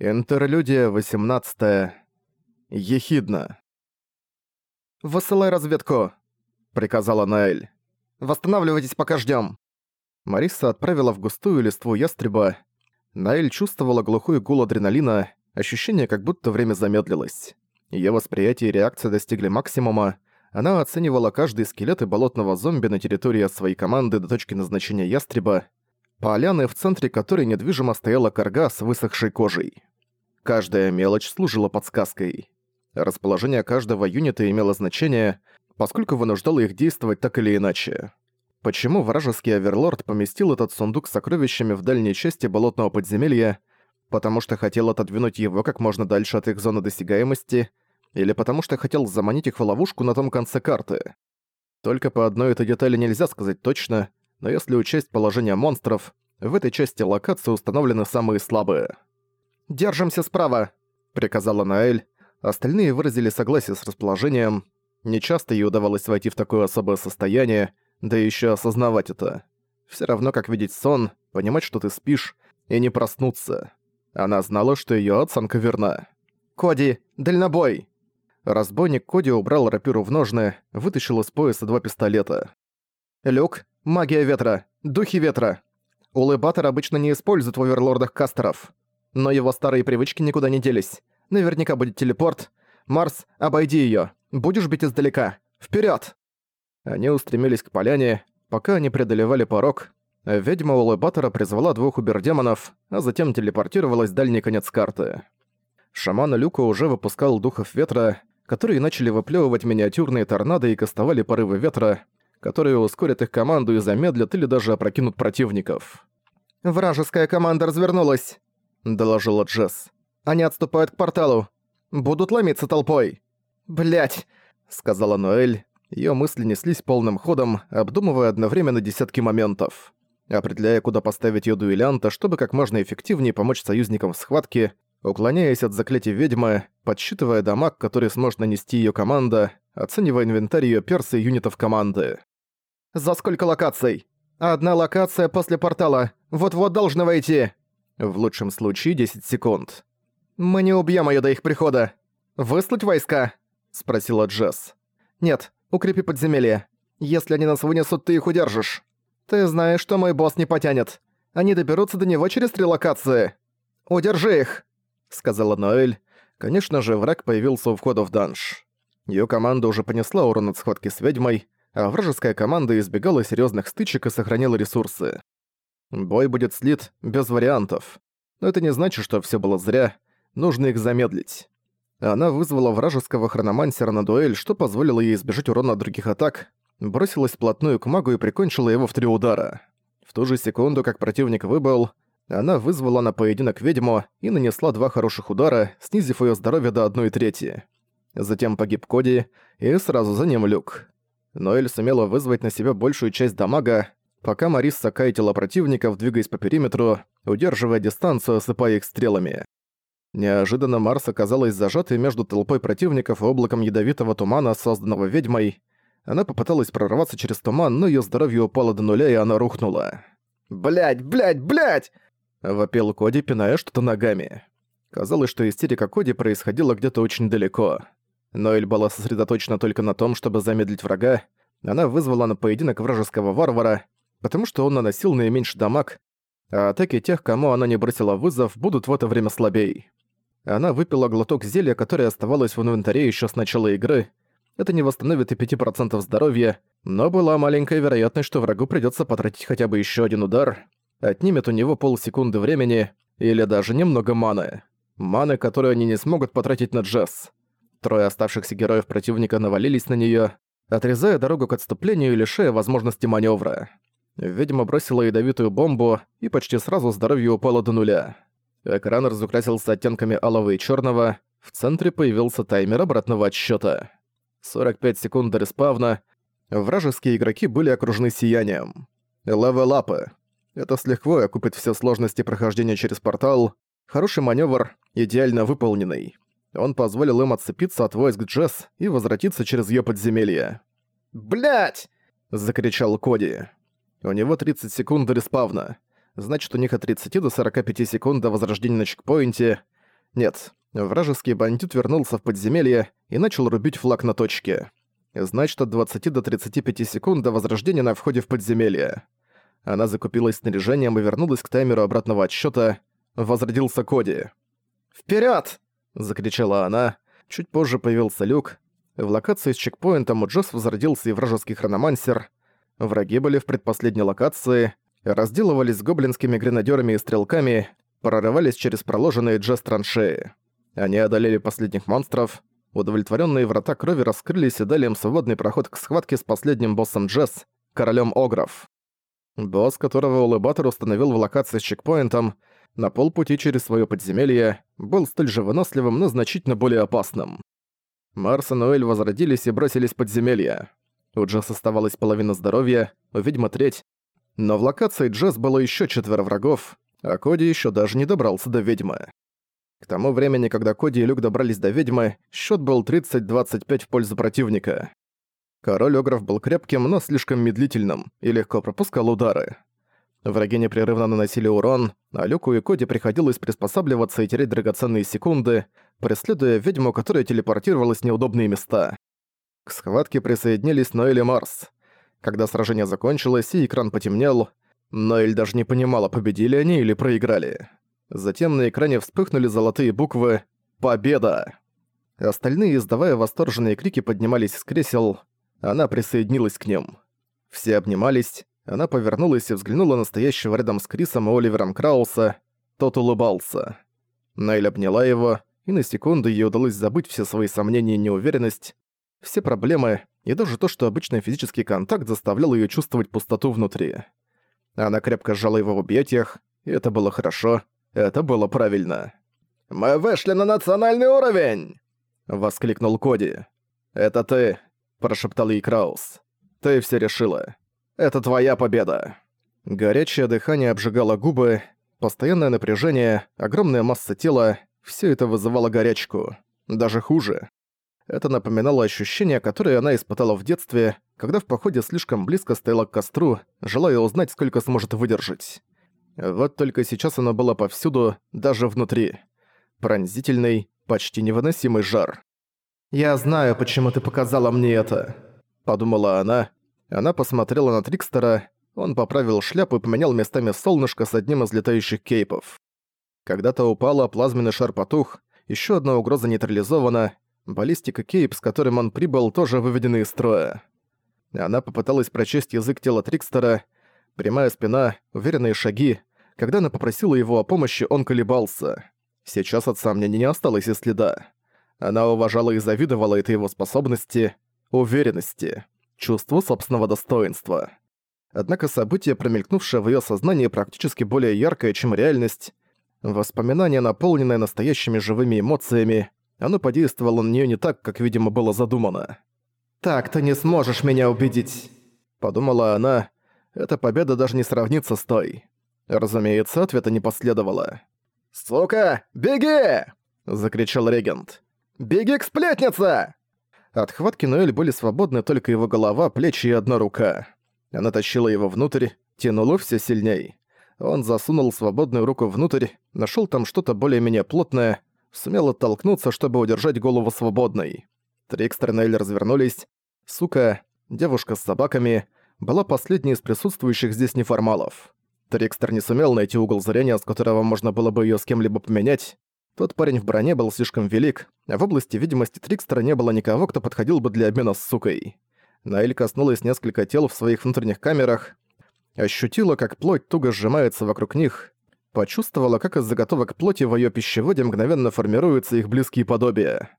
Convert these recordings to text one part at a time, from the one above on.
Интерлюдия 18. Ехидна. «Высылай разведку!» — приказала Наэль. «Восстанавливайтесь, пока ждём!» Мариса отправила в густую листву ястреба. Наэль чувствовала глухой гул адреналина, ощущение, как будто время замедлилось. Её восприятие и реакция достигли максимума. Она оценивала каждый скелет и болотного зомби на территории своей команды до точки назначения ястреба, поляны, в центре которой недвижимо стояла корга с высохшей кожей. Каждая мелочь служила подсказкой. Расположение каждого юнита имело значение, поскольку вынуждало их действовать так или иначе. Почему вражеский оверлорд поместил этот сундук с сокровищами в дальней части болотного подземелья? Потому что хотел отодвинуть его как можно дальше от их зоны досягаемости, или потому что хотел заманить их в ловушку на том конце карты? Только по одной этой детали нельзя сказать точно, но если учесть положение монстров, в этой части локации установлены самые слабые. «Держимся справа!» — приказала Наэль. Остальные выразили согласие с расположением. Нечасто ей удавалось войти в такое особое состояние, да еще осознавать это. Все равно как видеть сон, понимать, что ты спишь, и не проснуться. Она знала, что ее оценка верна. «Коди, дальнобой!» Разбойник Коди убрал рапиру в ножны, вытащил из пояса два пистолета. «Люк, магия ветра, духи ветра. Улыбатор обычно не использует в оверлордах кастеров но его старые привычки никуда не делись. Наверняка будет телепорт. Марс, обойди её. Будешь бить издалека. Вперёд!» Они устремились к поляне. Пока они преодолевали порог, ведьма Улыбатора призвала двух убер-демонов, а затем телепортировалась в дальний конец карты. Шаман Люка уже выпускал духов ветра, которые начали выплёвывать миниатюрные торнадо и кастовали порывы ветра, которые ускорят их команду и замедлят или даже опрокинут противников. «Вражеская команда развернулась!» — доложила Джесс. «Они отступают к порталу. Будут ломиться толпой». «Блядь!» — сказала Ноэль. Её мысли неслись полным ходом, обдумывая одновременно десятки моментов. Определяя, куда поставить её дуэлянта, чтобы как можно эффективнее помочь союзникам в схватке, уклоняясь от заклятий ведьмы, подсчитывая дамаг, который сможет нанести её команда, оценивая инвентарь её перса и юнитов команды. «За сколько локаций? Одна локация после портала. Вот-вот должны войти!» В лучшем случае 10 секунд. «Мы не убьем её до их прихода. Выслать войска?» — спросила Джесс. «Нет, укрепи подземелье. Если они нас вынесут, ты их удержишь. Ты знаешь, что мой босс не потянет. Они доберутся до него через три локации. Удержи их!» — сказала Ноэль. Конечно же, враг появился у входа в данж. Её команда уже понесла урон от схватки с ведьмой, а вражеская команда избегала серьёзных стычек и сохранила ресурсы. Бой будет слит без вариантов. Но это не значит, что все было зря. Нужно их замедлить. Она вызвала вражеского хрономансера на дуэль, что позволило ей избежать урона от других атак, бросилась вплотную к магу и прикончила его в три удара. В ту же секунду, как противник выбыл, она вызвала на поединок ведьму и нанесла два хороших удара, снизив ее здоровье до одной трети. Затем погиб Коди, и сразу за ним Люк. Ноэль сумела вызвать на себя большую часть дамага, пока Мариса кайтила противников, двигаясь по периметру, удерживая дистанцию, осыпая их стрелами. Неожиданно Марс оказалась зажатой между толпой противников и облаком ядовитого тумана, созданного ведьмой. Она попыталась прорваться через туман, но её здоровье упало до нуля, и она рухнула. «Блядь, блядь, блядь!» — вопил Коди, пиная что-то ногами. Казалось, что истерика Коди происходила где-то очень далеко. Но Эль была сосредоточена только на том, чтобы замедлить врага. Она вызвала на поединок вражеского варвара, потому что он наносил наименьший дамаг, а атаки тех, кому она не бросила вызов, будут в это время слабей. Она выпила глоток зелья, которое оставалось в инвентаре еще с начала игры. Это не восстановит и 5% здоровья, но была маленькая вероятность, что врагу придется потратить хотя бы еще один удар, отнимет у него полсекунды времени или даже немного маны. Маны, которую они не смогут потратить на Джесс. Трое оставшихся героев противника навалились на нее, отрезая дорогу к отступлению и лишая возможности маневра. Ведьма бросила ядовитую бомбу, и почти сразу здоровье упало до нуля. Экран разукрасился оттенками алого и черного. В центре появился таймер обратного отсчета. 45 секунд до респавна. Вражеские игроки были окружены сиянием. Левелапы. Это с лихвой окупит все сложности прохождения через портал. Хороший маневр, идеально выполненный. Он позволил им отцепиться от войск Джесс и возвратиться через ее подземелье. «Блядь!» — закричал Коди. У него 30 секунд до респавна. Значит, у них от 30 до 45 секунд до возрождения на чекпоинте. Нет, вражеский бандит вернулся в подземелье и начал рубить флаг на точке. Значит, от 20 до 35 секунд до возрождения на входе в подземелье. Она закупилась снаряжением и вернулась к таймеру обратного отсчета. Возродился Коди. «Вперёд!» — закричала она. Чуть позже появился люк. В локации с чекпоинтом у Джесс возродился и вражеский хрономансер. Враги были в предпоследней локации, разделывались с гоблинскими гренадерами и стрелками, прорывались через проложенные Джесс траншеи. Они одолели последних монстров. Удовлетворенные врата крови раскрылись и дали им свободный проход к схватке с последним боссом Джесс, королем Огров. Босс, которого Улыбатор установил в локации с чекпоинтом, на полпути через свое подземелье, был столь же выносливым, но значительно более опасным. Марс и Ноэль возродились и бросились в подземелье. У Джесс оставалась половина здоровья, у ведьмы треть. Но в локации Джесс было еще четверо врагов, а Коди еще даже не добрался до ведьмы. К тому времени, когда Коди и Люк добрались до ведьмы, счет был 30-25 в пользу противника. Король Огров был крепким, но слишком медлительным и легко пропускал удары. Враги непрерывно наносили урон, а Люку и Коди приходилось приспосабливаться и терять драгоценные секунды, преследуя ведьму, которая телепортировалась в неудобные места. К схватке присоединились Ноэль и Марс. Когда сражение закончилось и экран потемнел, Ноэль даже не понимала, победили они или проиграли. Затем на экране вспыхнули золотые буквы «Победа!». Остальные, издавая восторженные крики, поднимались с кресел, она присоединилась к ним. Все обнимались, она повернулась и взглянула на стоящего рядом с Крисом и Оливером Крауса. Тот улыбался. Найл обняла его, и на секунду ей удалось забыть все свои сомнения и неуверенность, все проблемы и даже то, что обычный физический контакт заставлял ее чувствовать пустоту внутри. Она крепко сжала его в объятиях, и это было хорошо, это было правильно. «Мы вышли на национальный уровень!» — воскликнул Коди. «Это ты», прошептал ей Краус. «Ты все решила. Это твоя победа». Горячее дыхание обжигало губы, постоянное напряжение, огромная масса тела — все это вызывало горячку. Даже хуже. Это напоминало ощущение, которое она испытала в детстве, когда в походе слишком близко стояла к костру, желая узнать, сколько сможет выдержать. Вот только сейчас оно было повсюду, даже внутри. Пронзительный, почти невыносимый жар. «Я знаю, почему ты показала мне это», — подумала она. Она посмотрела на Трикстера, он поправил шляпу и поменял местами солнышко с одним из летающих кейпов. Когда-то упала, плазменный шар потух, еще одна угроза нейтрализована, баллистика кейп, с которым он прибыл, тоже выведены из строя. Она попыталась прочесть язык тела Трикстера, прямая спина, уверенные шаги. Когда она попросила его о помощи, он колебался. Сейчас от сомнений не осталось и следа. Она уважала и завидовала этой его способности, уверенности, чувству собственного достоинства. Однако событие, промелькнувшее в её сознании, практически более яркое, чем реальность, воспоминание, наполненное настоящими живыми эмоциями, оно подействовало на неё не так, как, видимо, было задумано. «Так ты не сможешь меня убедить», — подумала она. Эта победа даже не сравнится с той. Разумеется, ответа не последовало. «Сука, беги!» — закричал регент. «Беги к сплетнице!» От хватки Ноэль были свободны только его голова, плечи и одна рука. Она тащила его внутрь, тянула все сильней. Он засунул свободную руку внутрь, нашел там что-то более-менее плотное, сумел оттолкнуться, чтобы удержать голову свободной. Трикстер и Ноэль развернулись. Сука, девушка с собаками, была последней из присутствующих здесь неформалов. Трикстер не сумел найти угол зрения, с которого можно было бы ее с кем-либо поменять. Тот парень в броне был слишком велик, а в области видимости Трикстера не было никого, кто подходил бы для обмена с сукой. Наэль коснулась несколько тел в своих внутренних камерах, ощутила, как плоть туго сжимается вокруг них, почувствовала, как из заготовок плоти в её пищеводе мгновенно формируются их близкие подобия.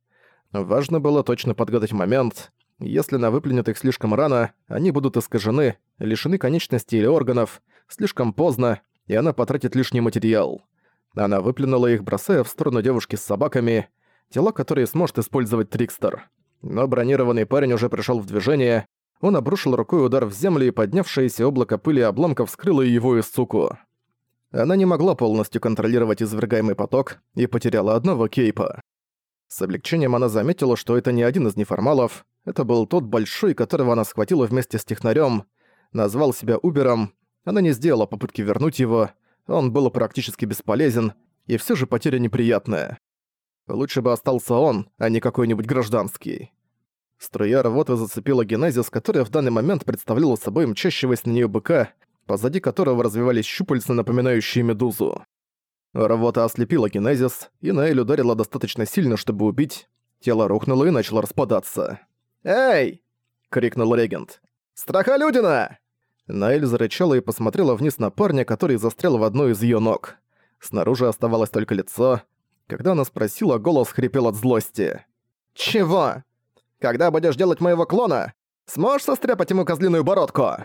Важно было точно подгадать момент. Если она выплюнет их слишком рано, они будут искажены, лишены конечностей или органов, слишком поздно, и она потратит лишний материал. Она выплюнула их, бросая в сторону девушки с собаками, тела которые сможет использовать Трикстер. Но бронированный парень уже пришел в движение, он обрушил рукой удар в землю, и поднявшееся облако пыли и обломков скрыло его из суку. Она не могла полностью контролировать извергаемый поток и потеряла одного кейпа. С облегчением она заметила, что это не один из неформалов, это был тот большой, которого она схватила вместе с технарем, назвал себя Убером, она не сделала попытки вернуть его, он был практически бесполезен, и все же потеря неприятная. Лучше бы остался он, а не какой-нибудь гражданский. Струя рвоты зацепила генезис, которая в данный момент представляла собой мчащегося на нее быка, позади которого развивались щупальца, напоминающие медузу. Рвота ослепила генезис, и Наэль ударила достаточно сильно, чтобы убить. Тело рухнуло и начало распадаться. «Эй!» — крикнул регент. «Страхолюдина!» Наэль зарычала и посмотрела вниз на парня, который застрял в одной из ее ног. Снаружи оставалось только лицо. Когда она спросила, голос хрипел от злости. «Чего? Когда будешь делать моего клона? Сможешь состряпать ему козлиную бородку?»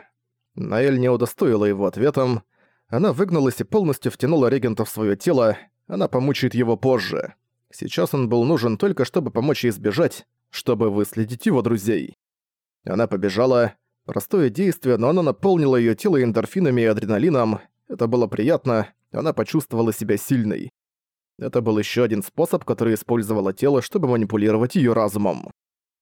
Наэль не удостоила его ответом. Она выгнулась и полностью втянула регента в свое тело. Она помучает его позже. Сейчас он был нужен только, чтобы помочь ей сбежать, чтобы выследить его друзей. Она побежала. Простое действие, но оно наполнило ее тело эндорфинами и адреналином. Это было приятно, она почувствовала себя сильной. Это был еще один способ, который использовало тело, чтобы манипулировать ее разумом.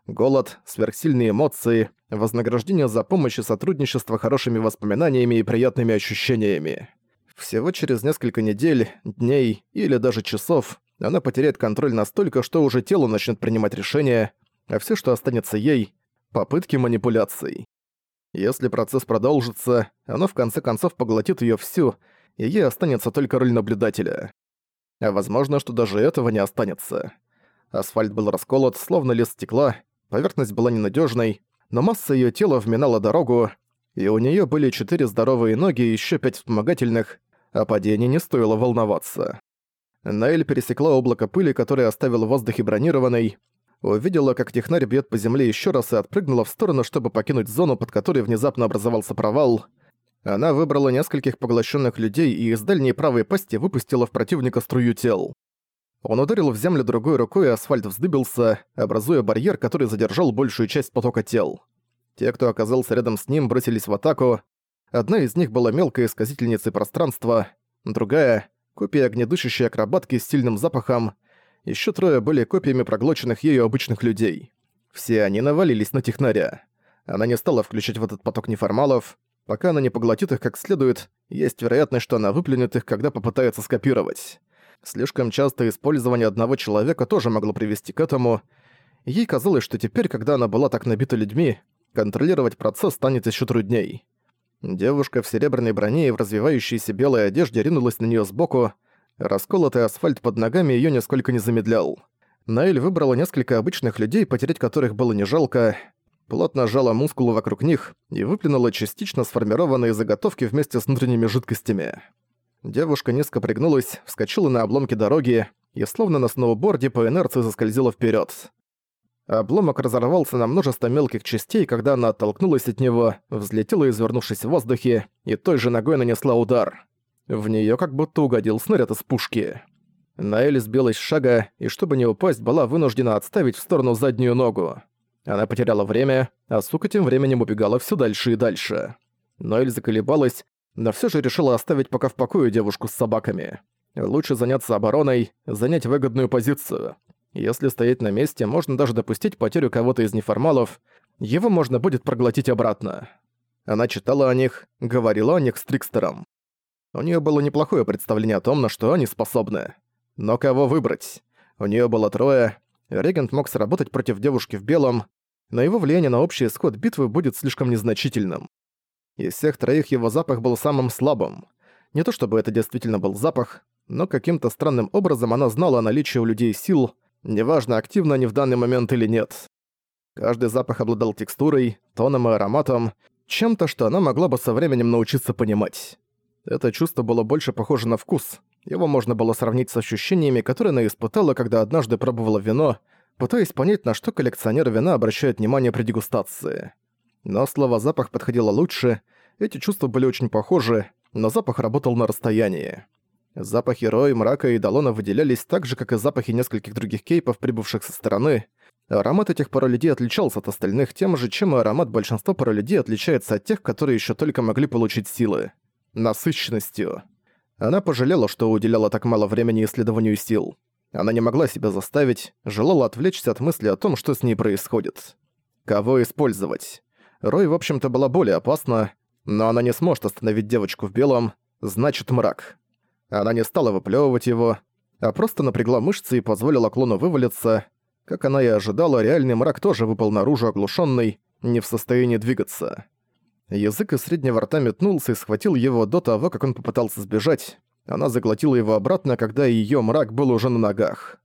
Голод, сверхсильные эмоции, вознаграждение за помощь и сотрудничество хорошими воспоминаниями и приятными ощущениями. Всего через несколько недель, дней или даже часов она потеряет контроль настолько, что уже тело начнет принимать решения, а все, что останется ей — попытки манипуляций. Если процесс продолжится, оно в конце концов поглотит ее всю, и ей останется только роль наблюдателя. А возможно, что даже этого не останется. Асфальт был расколот, словно лист стекла, поверхность была ненадежной, но масса ее тела вминала дорогу, и у нее были четыре здоровые ноги и еще пять вспомогательных, а падение не стоило волноваться. Наэль пересекла облако пыли, которое оставил в воздухе бронированной, увидела, как технарь бьет по земле еще раз и отпрыгнула в сторону, чтобы покинуть зону, под которой внезапно образовался провал. Она выбрала нескольких поглощенных людей и из дальней правой пасти выпустила в противника струю тел. Он ударил в землю другой рукой, и асфальт вздыбился, образуя барьер, который задержал большую часть потока тел. Те, кто оказался рядом с ним, бросились в атаку. Одна из них была мелкой исказительницей пространства, другая — копия огнедышащей акробатки с сильным запахом, еще трое были копиями проглоченных ею обычных людей. Все они навалились на технаря. Она не стала включать в этот поток неформалов. Пока она не поглотит их как следует, есть вероятность, что она выплюнет их, когда попытается скопировать. Слишком частое использование одного человека тоже могло привести к этому. Ей казалось, что теперь, когда она была так набита людьми, контролировать процесс станет еще трудней. Девушка в серебряной броне и в развивающейся белой одежде ринулась на нее сбоку, Расколотый асфальт под ногами её нисколько не замедлял. Наэль выбрала несколько обычных людей, потерять которых было не жалко, плотно сжала мускулы вокруг них и выплюнула частично сформированные заготовки вместе с внутренними жидкостями. Девушка низко пригнулась, вскочила на обломки дороги и словно на сноуборде по инерции заскользила вперед. Обломок разорвался на множество мелких частей, когда она оттолкнулась от него, взлетела, извернувшись в воздухе, и той же ногой нанесла удар. В неё как будто угодил снаряд из пушки. Наэль сбилась с шага, и чтобы не упасть, была вынуждена отставить в сторону заднюю ногу. Она потеряла время, а сука тем временем убегала всё дальше и дальше. Ноэль заколебалась, но всё же решила оставить пока в покое девушку с собаками. Лучше заняться обороной, занять выгодную позицию. Если стоять на месте, можно даже допустить потерю кого-то из неформалов, его можно будет проглотить обратно. Она читала о них, говорила о них с Трикстером. У нее было неплохое представление о том, на что они способны. Но кого выбрать? У нее было трое. Регент мог сработать против девушки в белом, но его влияние на общий исход битвы будет слишком незначительным. Из всех троих его запах был самым слабым. Не то чтобы это действительно был запах, но каким-то странным образом она знала о наличии у людей сил, неважно, активно они в данный момент или нет. Каждый запах обладал текстурой, тоном и ароматом, чем-то, что она могла бы со временем научиться понимать. Это чувство было больше похоже на вкус. Его можно было сравнить с ощущениями, которые она испытала, когда однажды пробовала вино, пытаясь понять, на что коллекционер вина обращает внимание при дегустации. Но слово «запах» подходило лучше, эти чувства были очень похожи, но запах работал на расстоянии. Запахи Рои, Мрака и Далона выделялись так же, как и запахи нескольких других кейпов, прибывших со стороны. Аромат этих паролюдей отличался от остальных тем же, чем и аромат большинства паролюдей отличается от тех, которые еще только могли получить силы насыщенностью. Она пожалела, что уделяла так мало времени исследованию сил. Она не могла себя заставить, желала отвлечься от мысли о том, что с ней происходит. Кого использовать? Рой, в общем-то, была более опасна, но она не сможет остановить девочку в белом, значит мрак. Она не стала выплевывать его. а просто напрягла мышцы и позволила клону вывалиться. Как она и ожидала, реальный мрак тоже выпал наружу оглушенный, не в состоянии двигаться. Язык из среднего рта метнулся и схватил его до того, как он попытался сбежать. Она заглотила его обратно, когда ее мрак был уже на ногах.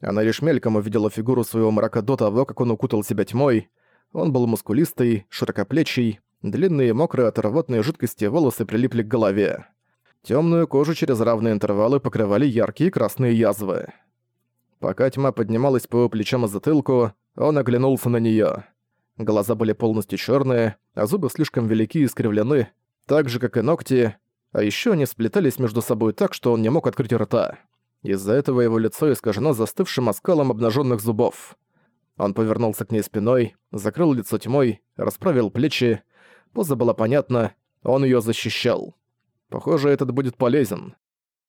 Она лишь мельком увидела фигуру своего мрака до того, как он укутал себя тьмой. Он был мускулистый, широкоплечий, длинные мокрые от рвотной жидкости волосы прилипли к голове. Темную кожу через равные интервалы покрывали яркие красные язвы. Пока тьма поднималась по его плечам и затылку, он оглянулся на нее. Глаза были полностью черные, а зубы слишком велики и искривлены, так же, как и ногти, а еще они сплетались между собой так, что он не мог открыть рта. Из-за этого его лицо искажено застывшим оскалом обнаженных зубов. Он повернулся к ней спиной, закрыл лицо тьмой, расправил плечи. Поза была понятна, он ее защищал. Похоже, этот будет полезен.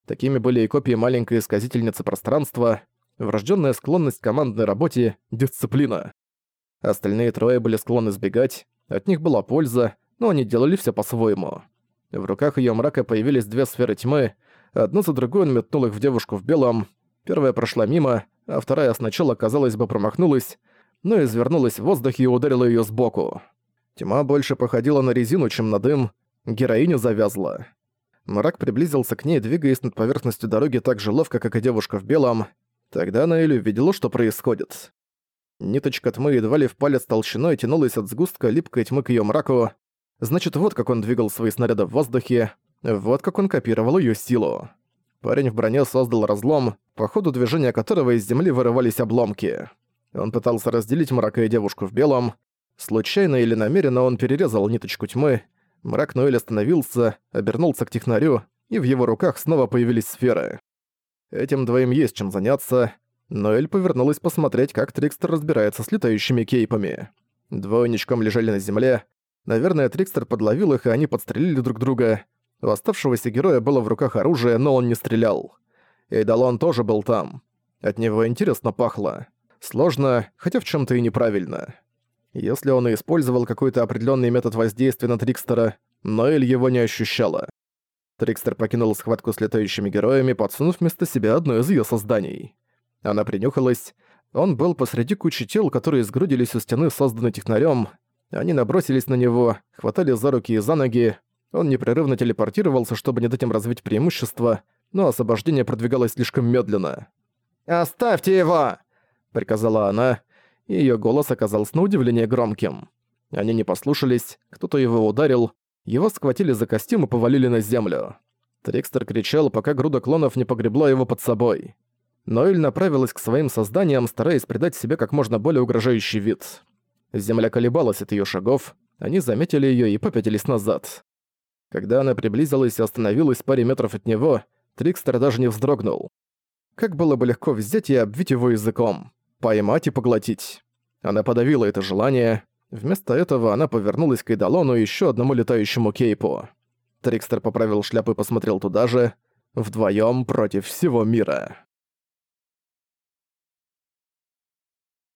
Такими были и копии маленькой исказительницы пространства, врожденная склонность к командной работе, дисциплина. Остальные трое были склонны сбегать, от них была польза, но они делали все по-своему. В руках ее мрака появились две сферы тьмы, Одну за другой он метнул их в девушку в белом. Первая прошла мимо, а вторая сначала, казалось бы, промахнулась, но извернулась в воздухе и ударила ее сбоку. Тьма больше походила на резину, чем на дым. Героиня завязла. Мрак приблизился к ней, двигаясь над поверхностью дороги так же ловко, как и девушка в белом. Тогда Наэль увидела, что происходит. Ниточка тьмы едва ли в палец толщиной тянулась от сгустка липкой тьмы к её мраку. Значит, вот как он двигал свои снаряды в воздухе. Вот как он копировал ее силу. Парень в броне создал разлом, по ходу движения которого из земли вырывались обломки. Он пытался разделить мрака и девушку в белом. Случайно или намеренно он перерезал ниточку тьмы. Мрак Ноэль остановился, обернулся к технарю, и в его руках снова появились сферы. Этим двоим есть чем заняться. Ноэль повернулась посмотреть, как Трикстер разбирается с летающими кейпами. Двое ничком лежали на земле. Наверное, Трикстер подловил их, и они подстрелили друг друга. У оставшегося героя было в руках оружие, но он не стрелял. Эйдалон тоже был там. От него интересно пахло. Сложно, хотя в чем то и неправильно. Если он и использовал какой-то определенный метод воздействия на Трикстера, Ноэль его не ощущала. Трикстер покинул схватку с летающими героями, подсунув вместо себя одно из ее созданий. Она принюхалась. Он был посреди кучи тел, которые сгрудились у стены, созданной технарем. Они набросились на него, хватали за руки и за ноги, он непрерывно телепортировался, чтобы не дать им развить преимущество, но освобождение продвигалось слишком медленно. «Оставьте его!» — приказала она, и её голос оказался на удивление громким. Они не послушались, кто-то его ударил, его схватили за костюм и повалили на землю. Трикстер кричал, пока груда клонов не погребла его под собой. Ноэль направилась к своим созданиям, стараясь придать себе как можно более угрожающий вид. Земля колебалась от её шагов, они заметили её и попятились назад. Когда она приблизилась и остановилась в паре метров от него, Трикстер даже не вздрогнул. Как было бы легко взять и обвить его языком, поймать и поглотить. Она подавила это желание. Вместо этого она повернулась к Эйдалону и ещё одному летающему кейпу. Трикстер поправил шляпу и посмотрел туда же. Вдвоём против всего мира.